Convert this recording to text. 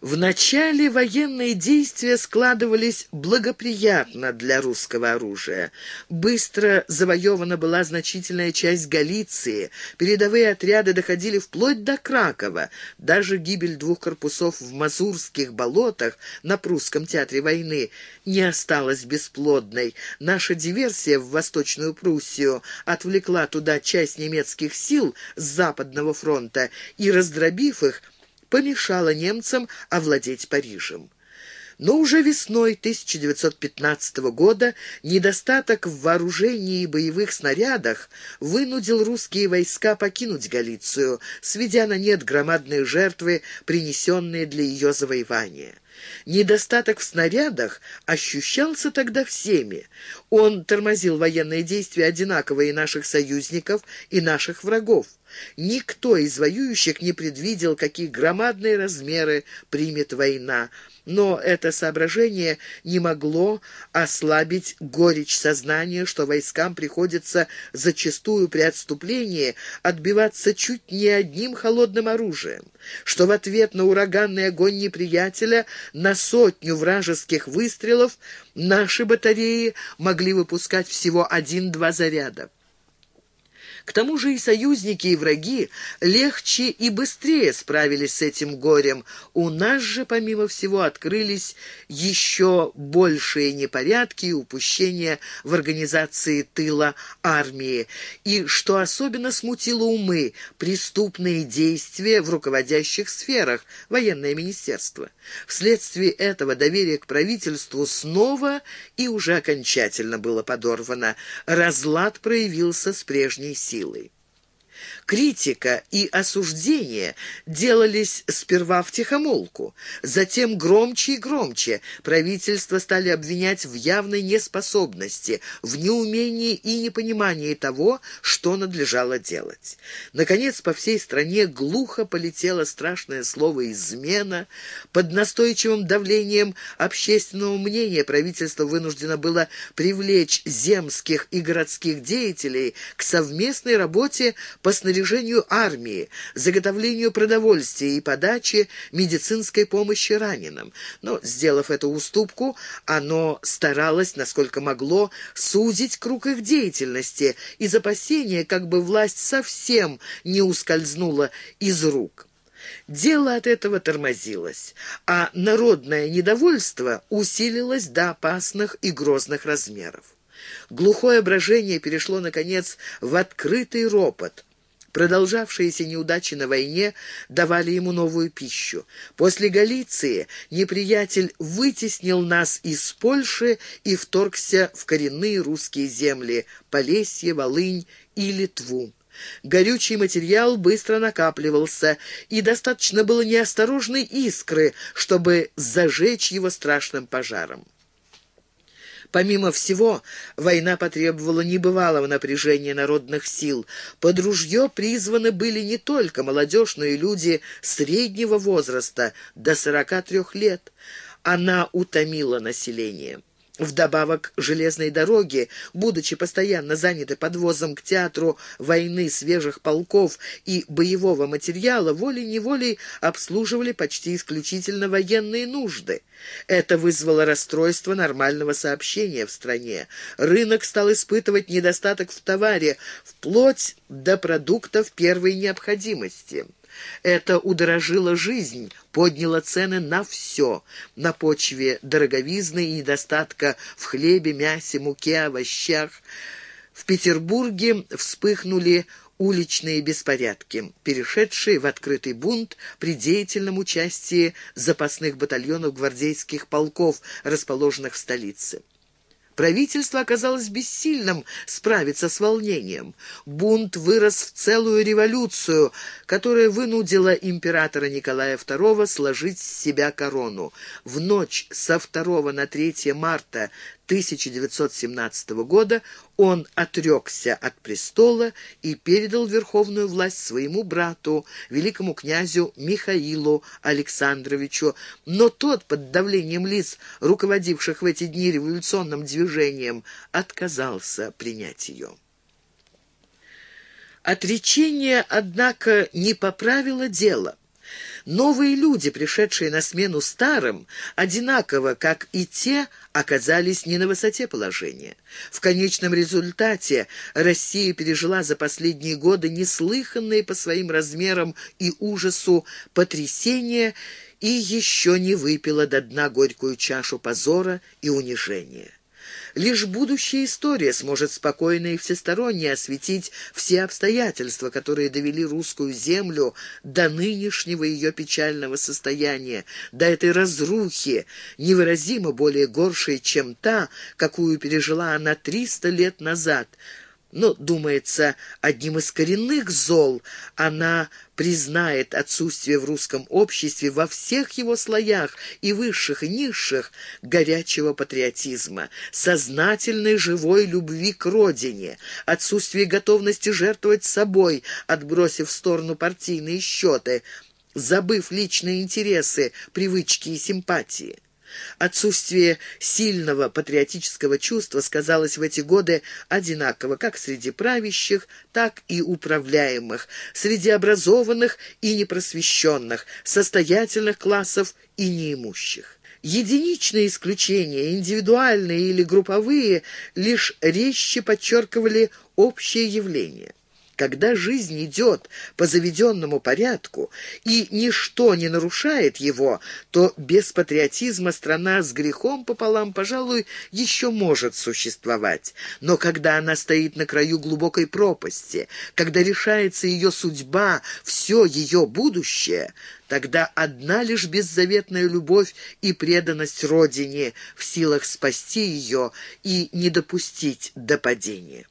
В начале военные действия складывались благоприятно для русского оружия. Быстро завоевана была значительная часть Галиции, передовые отряды доходили вплоть до Кракова. Даже гибель двух корпусов в Мазурских болотах на прусском театре войны не осталась бесплодной. Наша диверсия в Восточную Пруссию отвлекла туда часть немецких сил с Западного фронта и, раздробив их, помешало немцам овладеть Парижем. Но уже весной 1915 года недостаток в вооружении и боевых снарядах вынудил русские войска покинуть Галицию, сведя на нет громадные жертвы, принесенные для ее завоевания. Недостаток в снарядах ощущался тогда всеми. Он тормозил военные действия одинаково и наших союзников, и наших врагов. Никто из воюющих не предвидел, какие громадные размеры примет война, но это соображение не могло ослабить горечь сознания, что войскам приходится зачастую при отступлении отбиваться чуть не одним холодным оружием, что в ответ на ураганный огонь неприятеля на сотню вражеских выстрелов наши батареи могли выпускать всего один-два заряда. К тому же и союзники, и враги легче и быстрее справились с этим горем. У нас же, помимо всего, открылись еще большие непорядки и упущения в организации тыла армии. И, что особенно смутило умы, преступные действия в руководящих сферах, военное министерство. Вследствие этого доверие к правительству снова и уже окончательно было подорвано. Разлад проявился с прежней силой силой. Критика и осуждение делались сперва в тихомолку, затем громче и громче. Правительство стали обвинять в явной неспособности, в неумении и непонимании того, что надлежало делать. Наконец, по всей стране глухо полетело страшное слово «измена». Под настойчивым давлением общественного мнения правительство вынуждено было привлечь земских и городских деятелей к совместной работе по снаряжению снаряжению армии, заготовлению продовольствия и подаче медицинской помощи раненым. Но, сделав эту уступку, оно старалось, насколько могло, сузить круг их деятельности из опасения, как бы власть совсем не ускользнула из рук. Дело от этого тормозилось, а народное недовольство усилилось до опасных и грозных размеров. Глухое брожение перешло, наконец, в открытый ропот. Продолжавшиеся неудачи на войне давали ему новую пищу. После Галиции неприятель вытеснил нас из Польши и вторгся в коренные русские земли – Полесье, Волынь и Литву. Горючий материал быстро накапливался, и достаточно было неосторожной искры, чтобы зажечь его страшным пожаром. Помимо всего, война потребовала небывалого напряжения народных сил. Под ружье призваны были не только молодежь, но и люди среднего возраста, до 43 лет. Она утомила население. Вдобавок железной дороги, будучи постоянно заняты подвозом к театру войны свежих полков и боевого материала, волей-неволей обслуживали почти исключительно военные нужды. Это вызвало расстройство нормального сообщения в стране. Рынок стал испытывать недостаток в товаре, вплоть до продуктов первой необходимости. Это удорожило жизнь, подняло цены на все. На почве дороговизны и недостатка в хлебе, мясе, муке, овощах. В Петербурге вспыхнули уличные беспорядки, перешедшие в открытый бунт при деятельном участии запасных батальонов гвардейских полков, расположенных в столице. Правительство оказалось бессильным справиться с волнением. Бунт вырос в целую революцию, которая вынудила императора Николая II сложить с себя корону. В ночь со 2 на 3 марта 1917 года он отрекся от престола и передал верховную власть своему брату, великому князю Михаилу Александровичу, но тот под давлением лиц, руководивших в эти дни революционным движением, отказался принять ее. Отречение, однако, не поправило дело. Новые люди, пришедшие на смену старым, одинаково, как и те, оказались не на высоте положения. В конечном результате Россия пережила за последние годы неслыханные по своим размерам и ужасу потрясения и еще не выпила до дна горькую чашу позора и унижения. Лишь будущая история сможет спокойно и всесторонне осветить все обстоятельства, которые довели русскую землю до нынешнего ее печального состояния, до этой разрухи, невыразимо более горшей, чем та, какую пережила она триста лет назад – но, думается, одним из коренных зол она признает отсутствие в русском обществе во всех его слоях, и высших, и низших, горячего патриотизма, сознательной живой любви к родине, отсутствие готовности жертвовать собой, отбросив в сторону партийные счеты, забыв личные интересы, привычки и симпатии. Отсутствие сильного патриотического чувства сказалось в эти годы одинаково как среди правящих, так и управляемых, среди образованных и непросвещенных, состоятельных классов и неимущих. Единичные исключения, индивидуальные или групповые, лишь резче подчеркивали общее явление. Когда жизнь идет по заведенному порядку, и ничто не нарушает его, то без патриотизма страна с грехом пополам, пожалуй, еще может существовать. Но когда она стоит на краю глубокой пропасти, когда решается ее судьба, все ее будущее, тогда одна лишь беззаветная любовь и преданность Родине в силах спасти ее и не допустить до падения.